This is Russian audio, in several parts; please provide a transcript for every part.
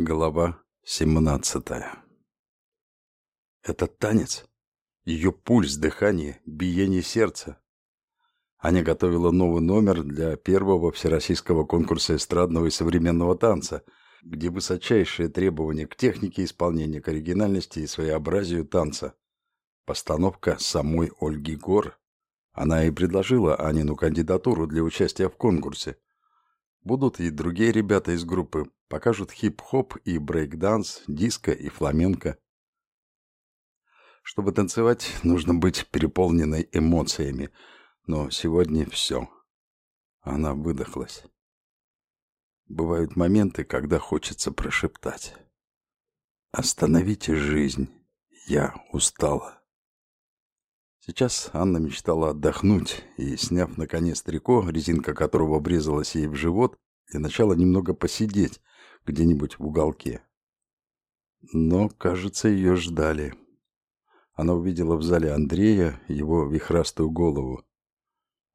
Глава 17 Этот танец, ее пульс, дыхание, биение сердца. Аня готовила новый номер для первого всероссийского конкурса эстрадного и современного танца, где высочайшие требования к технике исполнения, к оригинальности и своеобразию танца. Постановка самой Ольги Гор. Она и предложила Анину кандидатуру для участия в конкурсе. Будут и другие ребята из группы, покажут хип-хоп и брейк-данс, диско и фламенко. Чтобы танцевать, нужно быть переполненной эмоциями, но сегодня все. Она выдохлась. Бывают моменты, когда хочется прошептать. «Остановите жизнь, я устала». Сейчас Анна мечтала отдохнуть и, сняв наконец трико, резинка которого обрезалась ей в живот, для начала немного посидеть где-нибудь в уголке. Но, кажется, ее ждали. Она увидела в зале Андрея его вихрастую голову.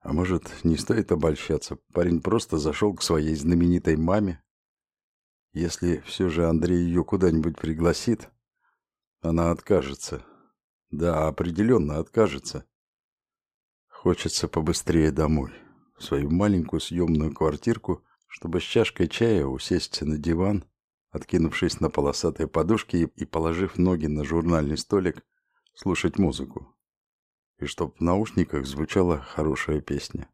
А может, не стоит обольщаться, парень просто зашел к своей знаменитой маме. Если все же Андрей ее куда-нибудь пригласит, она откажется. Да, определенно откажется. Хочется побыстрее домой, в свою маленькую съемную квартирку, чтобы с чашкой чая усесть на диван, откинувшись на полосатые подушки и положив ноги на журнальный столик, слушать музыку. И чтоб в наушниках звучала хорошая песня.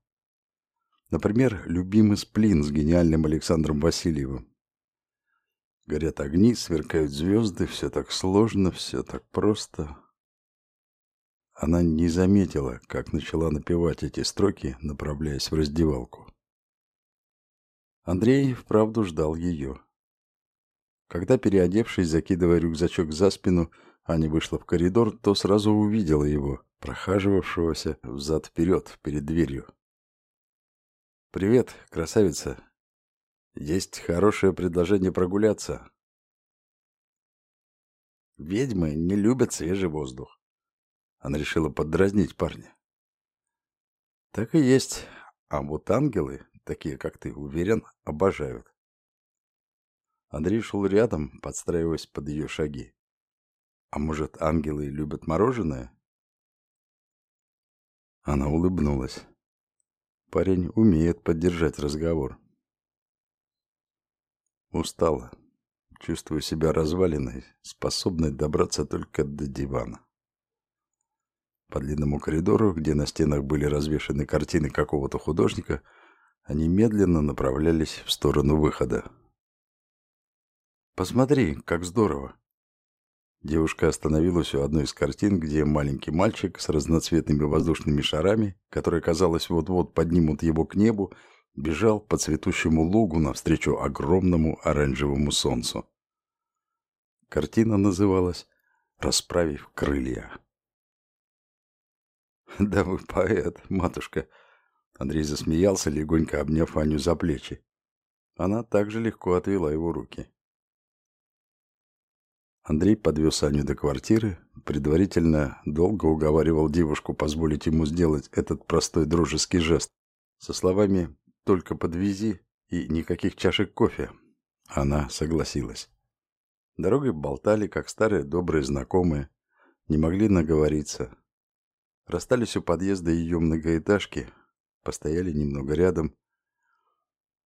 Например, «Любимый сплин» с гениальным Александром Васильевым. Горят огни, сверкают звезды, все так сложно, все так просто. Она не заметила, как начала напевать эти строки, направляясь в раздевалку. Андрей вправду ждал ее. Когда, переодевшись, закидывая рюкзачок за спину, Аня вышла в коридор, то сразу увидела его, прохаживавшегося взад-вперед перед дверью. «Привет, красавица. Есть хорошее предложение прогуляться». Ведьмы не любят свежий воздух. Она решила поддразнить парня. Так и есть. А вот ангелы такие как ты, уверен, обожают. Андрей шел рядом, подстраиваясь под ее шаги. А может, ангелы любят мороженое? Она улыбнулась. Парень умеет поддержать разговор. Устала. Чувствую себя разваленной, способной добраться только до дивана. По длинному коридору, где на стенах были развешаны картины какого-то художника, они медленно направлялись в сторону выхода. «Посмотри, как здорово!» Девушка остановилась у одной из картин, где маленький мальчик с разноцветными воздушными шарами, которые, казалось, вот-вот поднимут его к небу, бежал по цветущему лугу навстречу огромному оранжевому солнцу. Картина называлась «Расправив крылья». «Да вы поэт, матушка!» Андрей засмеялся, легонько обняв Аню за плечи. Она также легко отвела его руки. Андрей подвез Аню до квартиры, предварительно долго уговаривал девушку позволить ему сделать этот простой дружеский жест со словами «только подвези» и никаких чашек кофе. Она согласилась. Дорогой болтали, как старые добрые знакомые, не могли наговориться. Расстались у подъезда ее многоэтажки, постояли немного рядом.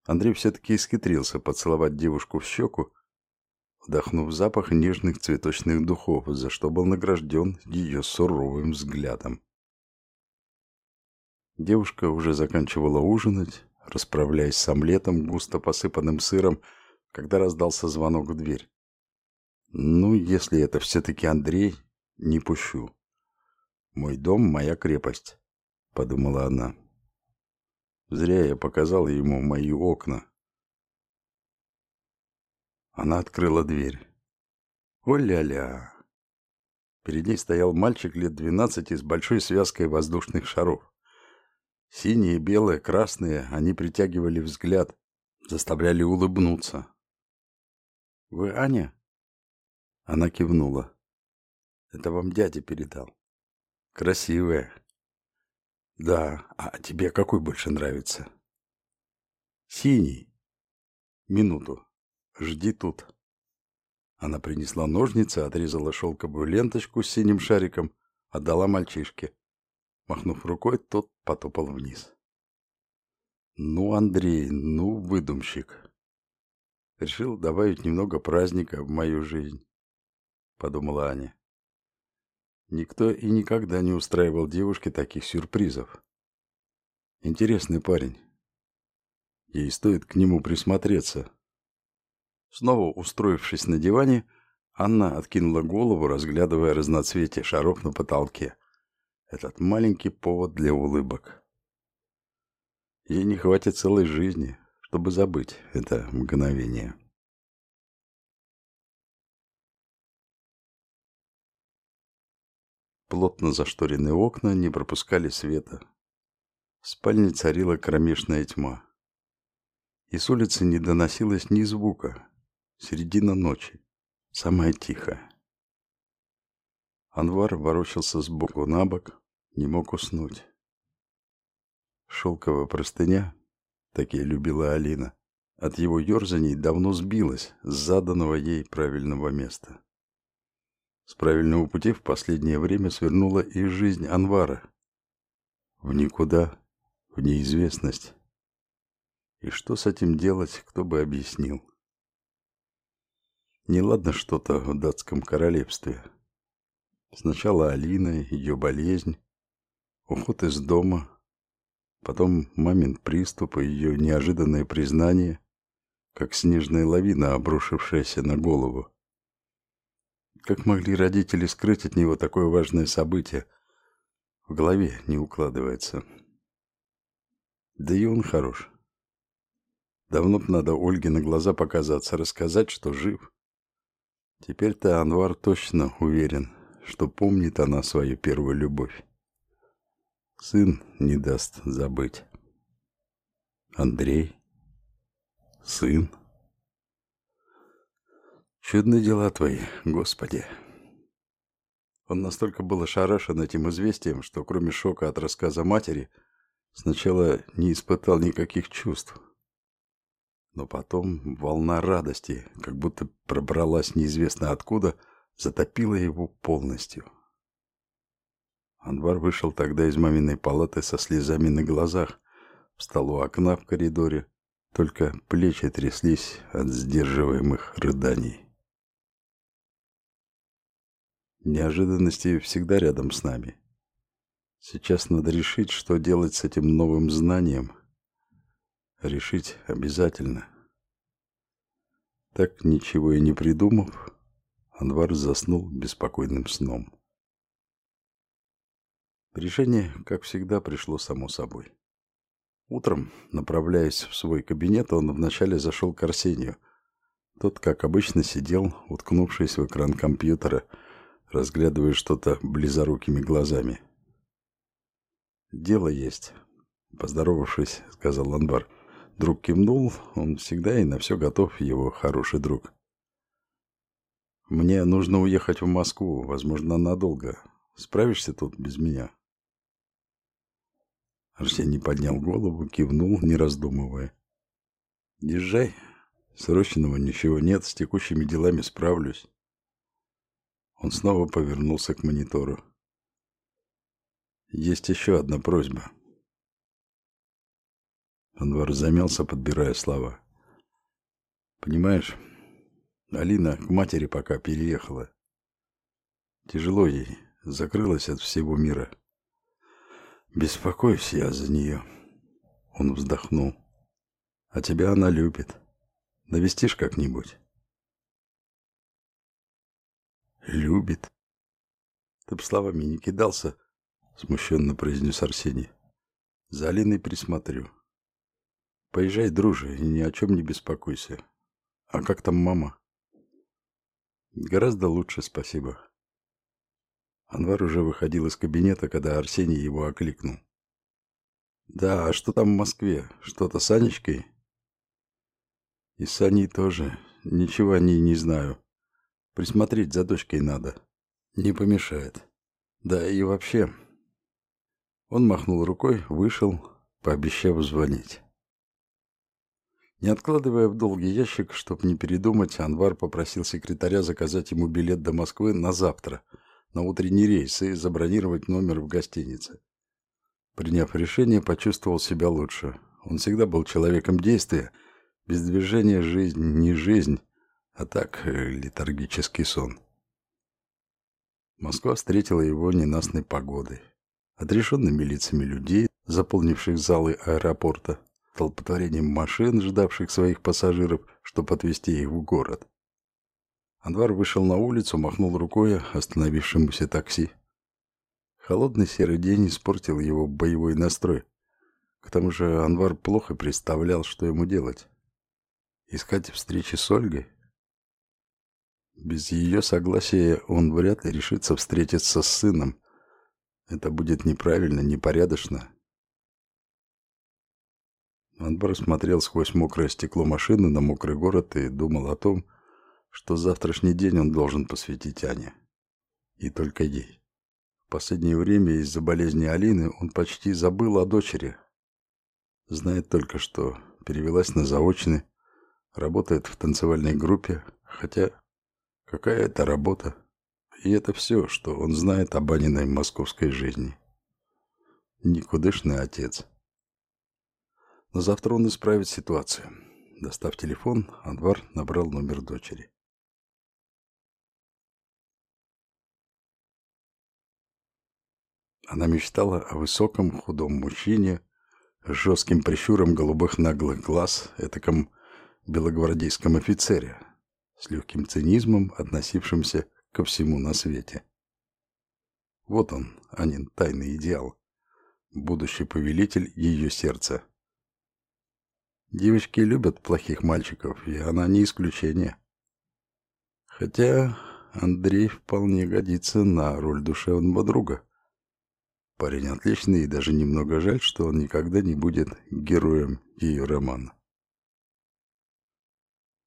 Андрей все-таки исхитрился поцеловать девушку в щеку, вдохнув запах нежных цветочных духов, за что был награжден ее суровым взглядом. Девушка уже заканчивала ужинать, расправляясь с омлетом, густо посыпанным сыром, когда раздался звонок в дверь. «Ну, если это все-таки Андрей, не пущу. Мой дом — моя крепость», — подумала она. Зря я показал ему мои окна. Она открыла дверь. О-ля-ля! Перед ней стоял мальчик лет двенадцати с большой связкой воздушных шаров. Синие, белые, красные, они притягивали взгляд, заставляли улыбнуться. «Вы Аня?» Она кивнула. «Это вам дядя передал. Красивая, да, а тебе какой больше нравится? Синий. Минуту. Жди тут. Она принесла ножницы, отрезала шелковую ленточку с синим шариком, отдала мальчишке. Махнув рукой, тот потопал вниз. Ну, Андрей, ну, выдумщик. Решил добавить немного праздника в мою жизнь, подумала Аня. Никто и никогда не устраивал девушке таких сюрпризов. Интересный парень. Ей стоит к нему присмотреться. Снова устроившись на диване, Анна откинула голову, разглядывая разноцветие шаров на потолке. Этот маленький повод для улыбок. Ей не хватит целой жизни, чтобы забыть это мгновение. Плотно зашторенные окна не пропускали света. В спальне царила кромешная тьма. И с улицы не доносилось ни звука. Середина ночи. Самая тихая. Анвар ворочался с боку на бок, не мог уснуть. Шелковая простыня, такие любила Алина, от его ерзаний давно сбилась с заданного ей правильного места. С правильного пути в последнее время свернула и жизнь Анвара. В никуда, в неизвестность. И что с этим делать, кто бы объяснил? Неладно что-то в датском королевстве. Сначала Алина, ее болезнь, уход из дома, потом мамин приступ и ее неожиданное признание, как снежная лавина, обрушившаяся на голову. Как могли родители скрыть от него такое важное событие? В голове не укладывается. Да и он хорош. Давно б надо Ольге на глаза показаться, рассказать, что жив. Теперь-то Анвар точно уверен, что помнит она свою первую любовь. Сын не даст забыть. Андрей. Сын. Чудные дела твои, Господи. Он настолько был ошарашен этим известием, что кроме шока от рассказа матери, сначала не испытал никаких чувств. Но потом волна радости, как будто пробралась неизвестно откуда, затопила его полностью. Анвар вышел тогда из маминой палаты со слезами на глазах, встал у окна в коридоре, только плечи тряслись от сдерживаемых рыданий. Неожиданности всегда рядом с нами. Сейчас надо решить, что делать с этим новым знанием. Решить обязательно. Так ничего и не придумав, Анвар заснул беспокойным сном. Решение, как всегда, пришло само собой. Утром, направляясь в свой кабинет, он вначале зашел к Арсению. Тот, как обычно, сидел, уткнувшись в экран компьютера, разглядывая что-то близорукими глазами. «Дело есть», — поздоровавшись, сказал Анвар. Друг кивнул, он всегда и на все готов, его хороший друг. «Мне нужно уехать в Москву, возможно, надолго. Справишься тут без меня?» Арсений поднял голову, кивнул, не раздумывая. «Езжай. Срочного ничего нет, с текущими делами справлюсь. Он снова повернулся к монитору. Есть еще одна просьба. Анвар замялся, подбирая слова. Понимаешь, Алина к матери пока переехала. Тяжело ей, закрылась от всего мира. Беспокоюсь я за нее. Он вздохнул. А тебя она любит. Навестишь как-нибудь? Любит. Ты б словами не кидался, смущенно произнес Арсений. За Алиной присмотрю. Поезжай, друже, и ни о чем не беспокойся. А как там мама? Гораздо лучше, спасибо. Анвар уже выходил из кабинета, когда Арсений его окликнул. Да, а что там в Москве? Что-то с Анечкой? И с Аней тоже. Ничего о ней не знаю. Присмотреть за дочкой надо. Не помешает. Да и вообще. Он махнул рукой, вышел, пообещав звонить. Не откладывая в долгий ящик, чтобы не передумать, Анвар попросил секретаря заказать ему билет до Москвы на завтра, на утренний рейс и забронировать номер в гостинице. Приняв решение, почувствовал себя лучше. Он всегда был человеком действия. Без движения жизнь не жизнь, а так э, летаргический сон. Москва встретила его ненастной погодой, отрешенными лицами людей, заполнивших залы аэропорта, толпотворением машин, ждавших своих пассажиров, чтобы отвезти их в город. Анвар вышел на улицу, махнул рукой остановившемуся такси. Холодный серый день испортил его боевой настрой. К тому же Анвар плохо представлял, что ему делать. Искать встречи с Ольгой? Без ее согласия он вряд ли решится встретиться с сыном. Это будет неправильно, непорядочно. Анвар смотрел сквозь мокрое стекло машины на мокрый город и думал о том, что завтрашний день он должен посвятить Ане. И только ей последнее время из-за болезни Алины он почти забыл о дочери. Знает только, что перевелась на заочный, работает в танцевальной группе, хотя какая это работа? И это все, что он знает об Аниной московской жизни. Никудышный отец. Но завтра он исправит ситуацию. Достав телефон, Анвар набрал номер дочери. Она мечтала о высоком худом мужчине с жестким прищуром голубых наглых глаз, этаком белогвардейском офицере, с легким цинизмом, относившимся ко всему на свете. Вот он, Анин тайный идеал, будущий повелитель ее сердца. Девочки любят плохих мальчиков, и она не исключение. Хотя Андрей вполне годится на роль душевного друга. Парень отличный, и даже немного жаль, что он никогда не будет героем ее романа.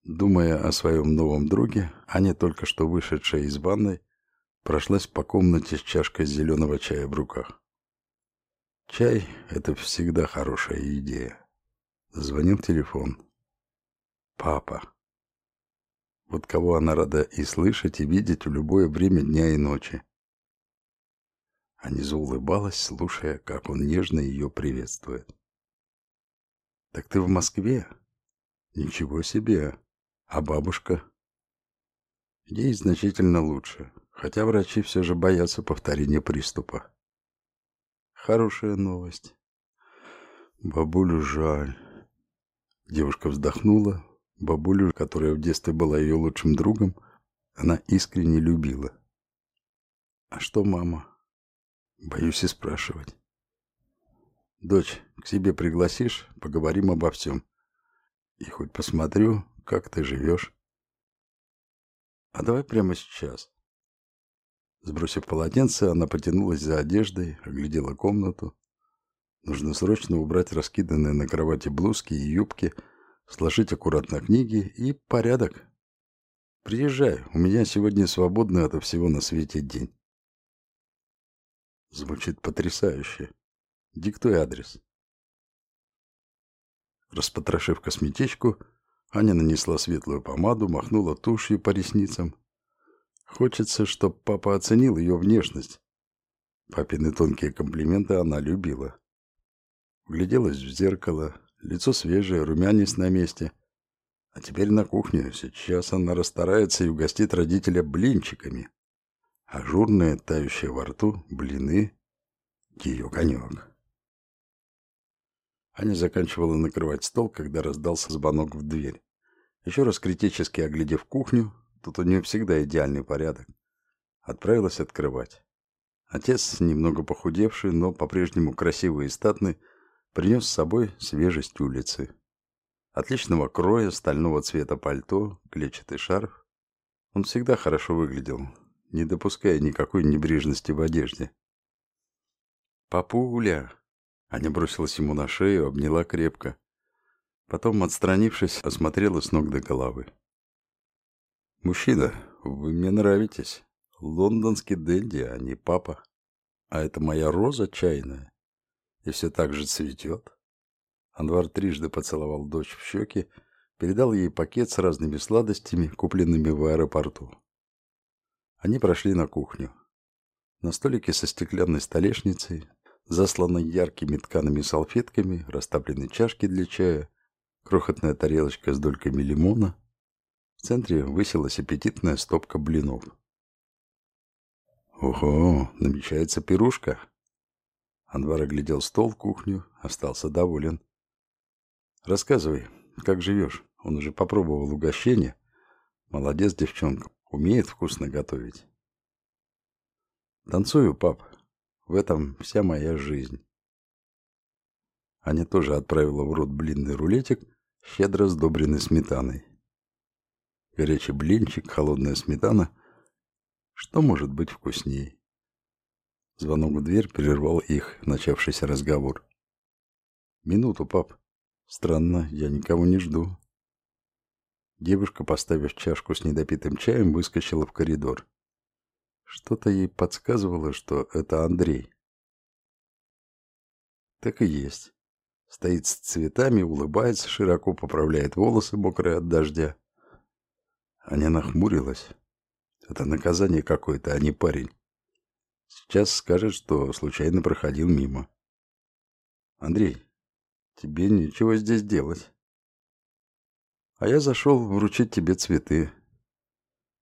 Думая о своем новом друге, Аня, только что вышедшая из ванной, прошлась по комнате с чашкой зеленого чая в руках. Чай — это всегда хорошая идея. Звонил телефон. Папа. Вот кого она рада и слышать, и видеть в любое время дня и ночи. Аниза улыбалась, слушая, как он нежно ее приветствует. «Так ты в Москве?» «Ничего себе! А бабушка?» Ей значительно лучше, хотя врачи все же боятся повторения приступа. Хорошая новость. Бабулю жаль. Девушка вздохнула. Бабулю, которая в детстве была ее лучшим другом, она искренне любила. А что мама? Боюсь и спрашивать. Дочь, к себе пригласишь, поговорим обо всем. И хоть посмотрю, как ты живешь. А давай прямо сейчас. Сбросив полотенце, она потянулась за одеждой, оглядела комнату. Нужно срочно убрать раскиданные на кровати блузки и юбки, сложить аккуратно книги и порядок. Приезжай, у меня сегодня свободный ото всего на свете день. Звучит потрясающе. Диктуй адрес. Распотрошив косметичку, Аня нанесла светлую помаду, махнула тушью по ресницам. Хочется, чтоб папа оценил ее внешность. Папины тонкие комплименты она любила. Вгляделась в зеркало, лицо свежее, румянец на месте. А теперь на кухню. Сейчас она расстарается и угостит родителя блинчиками. Ажурные, тающие во рту, блины — ее конек. Аня заканчивала накрывать стол, когда раздался звонок в дверь. Еще раз критически оглядев кухню, тут у нее всегда идеальный порядок, отправилась открывать. Отец, немного похудевший, но по-прежнему красивый и статный, принес с собой свежесть улицы. Отличного кроя, стального цвета пальто, клетчатый шарф. Он всегда хорошо выглядел, не допуская никакой небрежности в одежде. «Папуля!» Аня бросилась ему на шею, обняла крепко. Потом, отстранившись, осмотрела с ног до головы. «Мужчина, вы мне нравитесь. Лондонский денди, а не папа. А это моя роза чайная. И все так же цветет». Анвар трижды поцеловал дочь в щеки, передал ей пакет с разными сладостями, купленными в аэропорту. Они прошли на кухню. На столике со стеклянной столешницей, засланной яркими ткаными салфетками, расставлены чашки для чая, крохотная тарелочка с дольками лимона. В центре высилась аппетитная стопка блинов. Ого, намечается пирушка. Анвар оглядел стол кухню, остался доволен. Рассказывай, как живешь? Он уже попробовал угощение. Молодец, девчонка, умеет вкусно готовить. Танцую, пап. В этом вся моя жизнь. Аня тоже отправила в рот блинный рулетик, щедро сдобренный сметаной. Горячий блинчик, холодная сметана — что может быть вкуснее? Звонок в дверь прервал их начавшийся разговор. Минуту, пап. Странно, я никого не жду. Девушка, поставив чашку с недопитым чаем, выскочила в коридор. Что-то ей подсказывало, что это Андрей. Так и есть. Стоит с цветами, улыбается, широко поправляет волосы, мокрые от дождя. Аня нахмурилась. Это наказание какое-то, а не парень. Сейчас скажет, что случайно проходил мимо. Андрей, тебе нечего здесь делать. А я зашел вручить тебе цветы.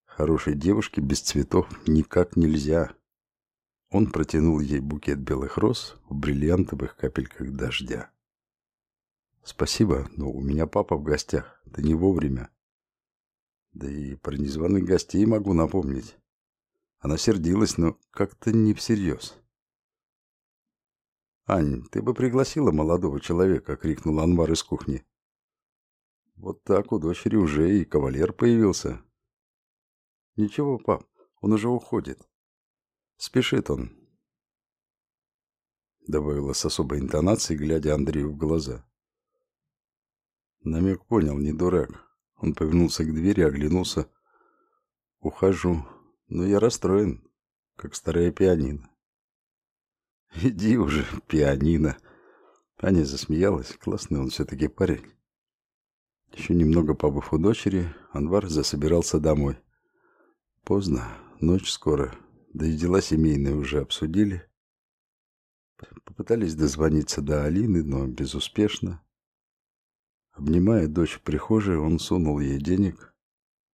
Хорошей девушке без цветов никак нельзя. Он протянул ей букет белых роз в бриллиантовых капельках дождя. Спасибо, но у меня папа в гостях. Да не вовремя. Да и про незваных гостей могу напомнить. Она сердилась, но как-то не всерьез. «Ань, ты бы пригласила молодого человека!» — крикнул Анвар из кухни. «Вот так у дочери уже и кавалер появился». «Ничего, пап, он уже уходит. Спешит он», — добавила с особой интонацией, глядя Андрею в глаза. Намек понял, не дурак. Он повернулся к двери, оглянулся. Ухожу, но я расстроен, как старая пианино. Иди уже, пианино. Аня засмеялась. Классный он все-таки парень. Еще немного побыв у дочери, Анвар засобирался домой. Поздно, ночь скоро, да и дела семейные уже обсудили. Попытались дозвониться до Алины, но безуспешно. Обнимая дочь в прихожей, он сунул ей денег,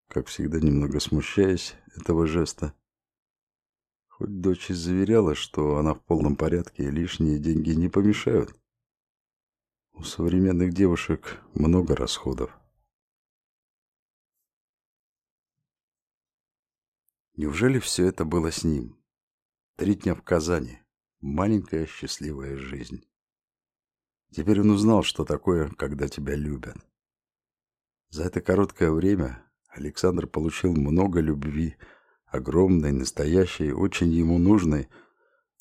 как всегда немного смущаясь этого жеста. Хоть дочь и заверяла, что она в полном порядке и лишние деньги не помешают. У современных девушек много расходов. Неужели все это было с ним? Три дня в Казани. Маленькая счастливая жизнь. Теперь он узнал, что такое, когда тебя любят. За это короткое время Александр получил много любви, огромной, настоящей, очень ему нужной.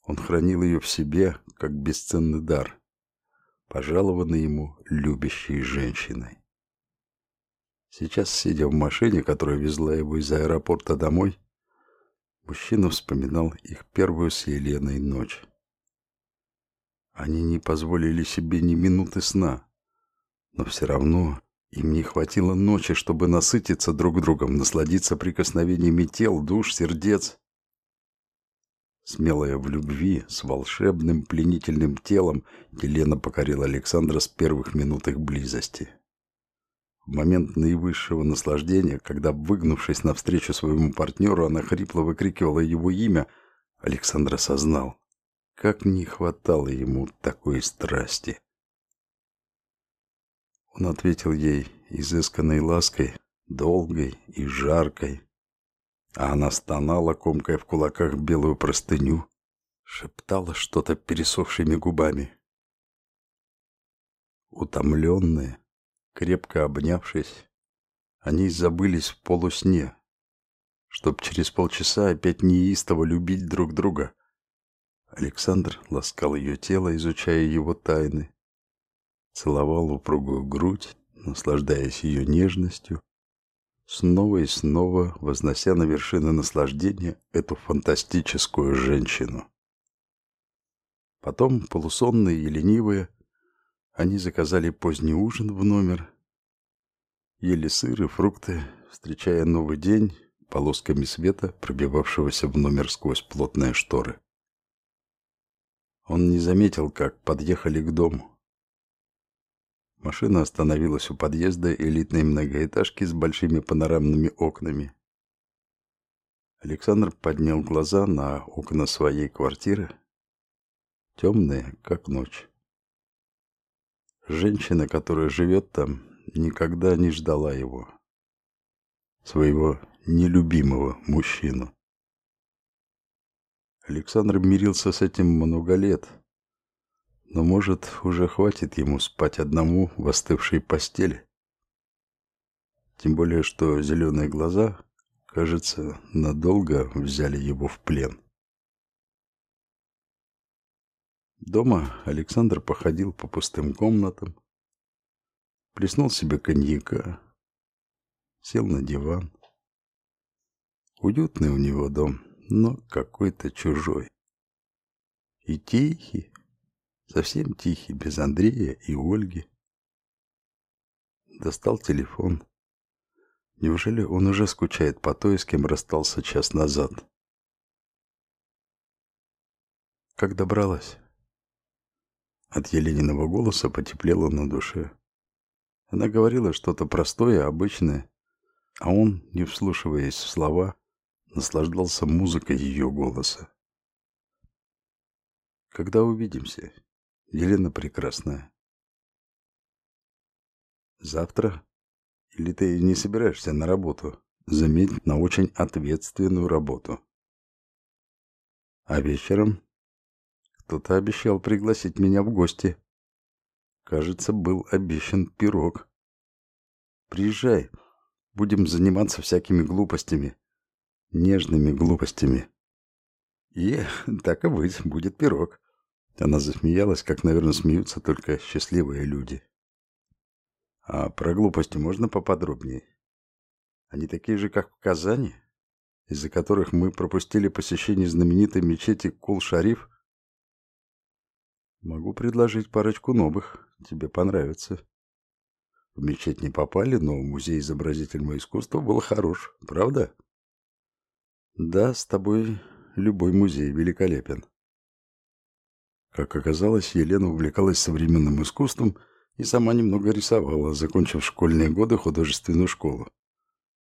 Он хранил ее в себе, как бесценный дар, пожалованный ему любящей женщиной. Сейчас, сидя в машине, которая везла его из аэропорта домой, мужчина вспоминал их первую с Еленой ночь. Они не позволили себе ни минуты сна. Но все равно им не хватило ночи, чтобы насытиться друг другом, насладиться прикосновениями тел, душ, сердец. Смелая в любви, с волшебным пленительным телом, Елена покорила Александра с первых минут их близости. В момент наивысшего наслаждения, когда, выгнувшись навстречу своему партнеру, она хрипло выкрикивала его имя, Александр осознал. Как не хватало ему такой страсти. Он ответил ей изысканной лаской, долгой и жаркой, а она стонала, комкая в кулаках белую простыню, шептала что-то пересохшими губами. Утомленные, крепко обнявшись, они забылись в полусне, чтоб через полчаса опять неистово любить друг друга, Александр ласкал ее тело, изучая его тайны, целовал упругую грудь, наслаждаясь ее нежностью, снова и снова вознося на вершины наслаждения эту фантастическую женщину. Потом, полусонные и ленивые, они заказали поздний ужин в номер. Ели сыр и фрукты, встречая новый день полосками света, пробивавшегося в номер сквозь плотные шторы. Он не заметил, как подъехали к дому. Машина остановилась у подъезда элитной многоэтажки с большими панорамными окнами. Александр поднял глаза на окна своей квартиры, темные, как ночь. Женщина, которая живет там, никогда не ждала его, своего нелюбимого мужчину. Александр мирился с этим много лет, но, может, уже хватит ему спать одному в остывшей постели. Тем более, что зеленые глаза, кажется, надолго взяли его в плен. Дома Александр походил по пустым комнатам, плеснул себе коньяка, сел на диван. Уютный у него дом, но какой-то чужой. И тихий, совсем тихий, без Андрея и Ольги. Достал телефон. Неужели он уже скучает по той, с кем расстался час назад? Как добралась? От Елениного голоса потеплело на душе. Она говорила что-то простое, обычное, а он, не вслушиваясь в слова, наслаждался музыкой ее голоса. Когда увидимся, Елена прекрасная. Завтра? Или ты не собираешься на работу? Заметь, на очень ответственную работу. А вечером? Кто-то обещал пригласить меня в гости. Кажется, был обещан пирог. Приезжай, будем заниматься всякими глупостями. Нежными глупостями. И, так и быть, будет пирог. Она засмеялась, как, наверное, смеются только счастливые люди. А про глупости можно поподробнее? Они такие же, как в Казани, из-за которых мы пропустили посещение знаменитой мечети Кул-Шариф? Могу предложить парочку новых. Тебе понравится. В мечеть не попали, но музей изобразительного искусства был хорош, правда? Да, с тобой любой музей великолепен. Как оказалось, Елена увлекалась современным искусством и сама немного рисовала, закончив школьные годы художественную школу.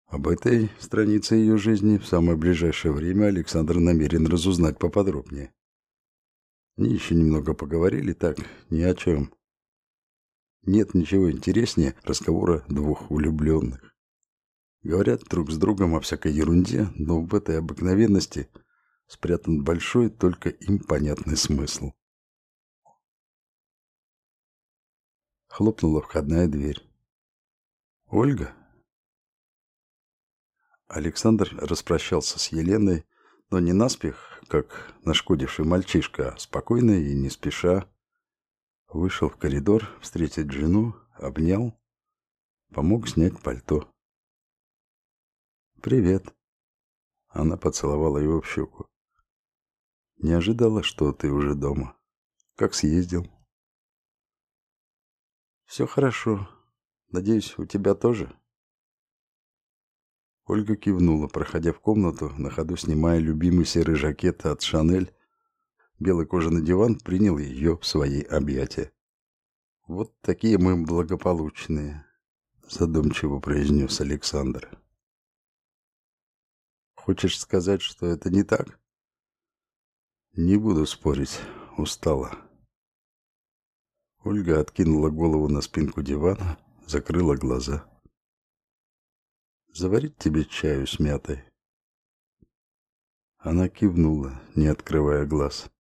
Об этой странице ее жизни в самое ближайшее время Александр намерен разузнать поподробнее. Они еще немного поговорили так, ни о чем. Нет ничего интереснее разговора двух влюбленных. Говорят друг с другом о всякой ерунде, но в этой обыкновенности спрятан большой, только им понятный смысл. Хлопнула входная дверь. «Ольга?» Александр распрощался с Еленой, но не наспех, как нашкодивший мальчишка, а спокойно и не спеша. Вышел в коридор встретить жену, обнял, помог снять пальто. «Привет». Она поцеловала его в щеку. «Не ожидала, что ты уже дома. Как съездил?» Все хорошо. Надеюсь, у тебя тоже. Ольга кивнула, проходя в комнату, на ходу снимая любимый серый жакет от Шанель. Белый кожаный диван принял ее в свои объятия. Вот такие мы благополучные, задумчиво произнес Александр. Хочешь сказать, что это не так? Не буду спорить, устала. Ольга откинула голову на спинку дивана, закрыла глаза. «Заварить тебе чаю с мятой?» Она кивнула, не открывая глаз.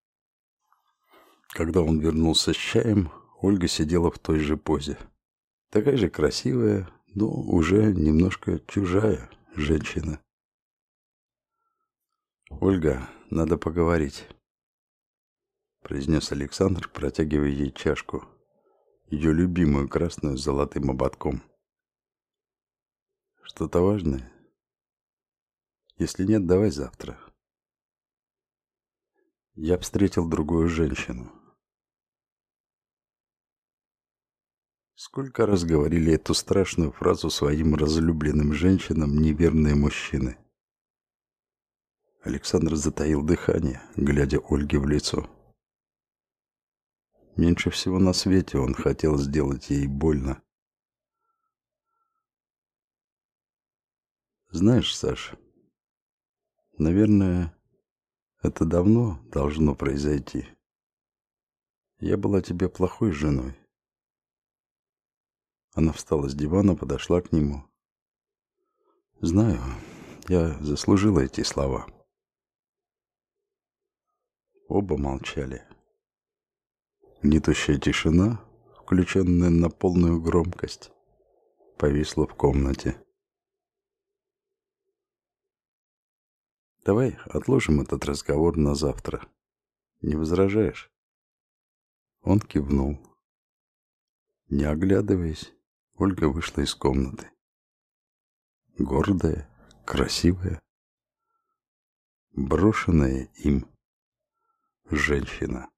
Когда он вернулся с чаем, Ольга сидела в той же позе. Такая же красивая, но уже немножко чужая женщина. «Ольга, надо поговорить», — произнес Александр, протягивая ей чашку ее любимую красную с золотым ободком. Что-то важное? Если нет, давай завтра. Я встретил другую женщину. Сколько раз говорили эту страшную фразу своим разлюбленным женщинам неверные мужчины. Александр затаил дыхание, глядя Ольге в лицо. Меньше всего на свете он хотел сделать ей больно. Знаешь, Саша, наверное, это давно должно произойти. Я была тебе плохой женой. Она встала с дивана, подошла к нему. Знаю, я заслужила эти слова. Оба молчали. Гнетущая тишина, включенная на полную громкость, повисла в комнате. Давай отложим этот разговор на завтра. Не возражаешь? Он кивнул. Не оглядываясь, Ольга вышла из комнаты. Гордая, красивая, брошенная им женщина.